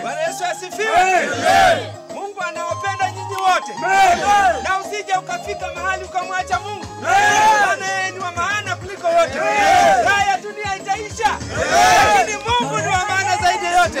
Bwana Yesu asifiwe. Mungu anawapenda nyinyi wote, na usije ukafika mahali ukamwacha Mungu. Bwana yeye ni wa maana kuliko wote. Haya dunia itaisha, lakini Mungu ni wa maana zaidi yote.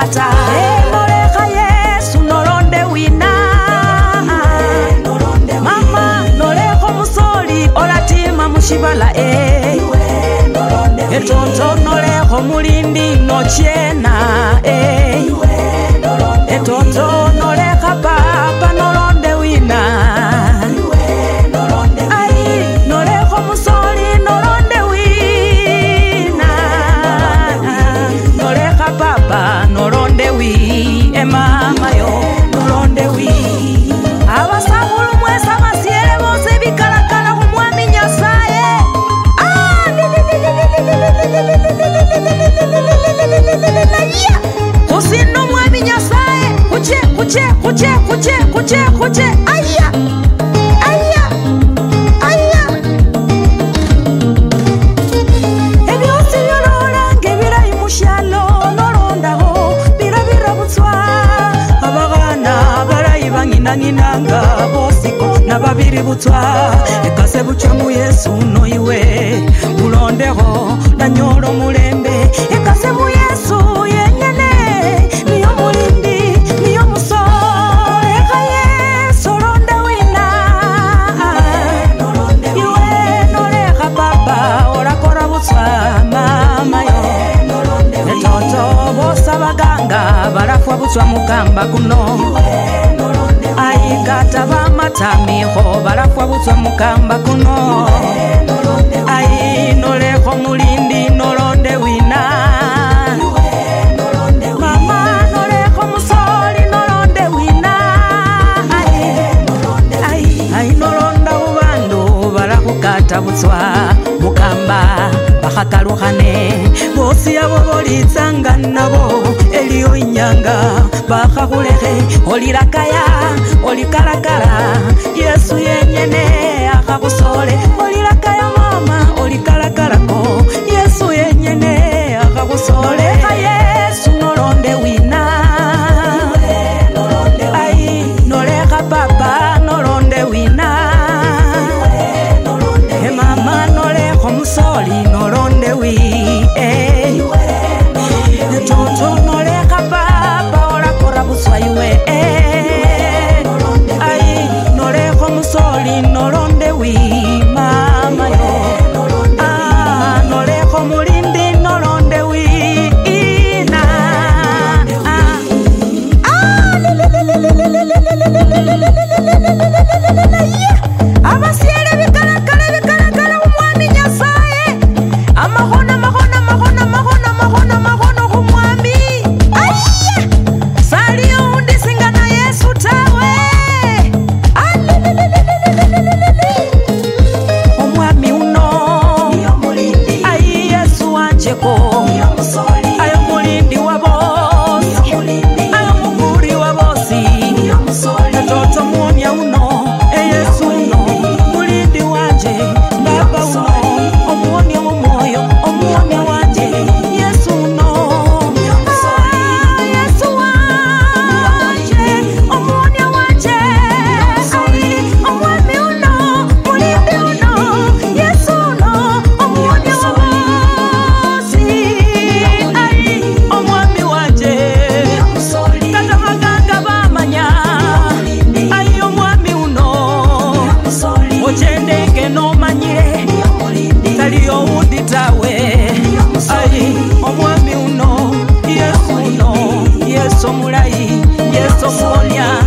kata emoleka yesu nolonde wina mama noleko musoli olatima mushibala e etonto noleko mulindi nochiena e eh. twa ekasebo buchamu yesu no iwe mulondeho nanyola omulembe ekasebo yesu yenyene niyo mulindi niyo eka wina musoo buswa mama yo etoto bosa baganga balafwa buswa mugamba guno tsamigo balafua butswa mukamba kuno ayi nolekho mulindi nolonde wina tabutswa mukamba bakhakalukhane bosi abo bolitsanga nabo eliyo inyanga bakhakhulekhe olilakaya olikalakala yesu yenyene akhakhusoole olilakaya 我。Solia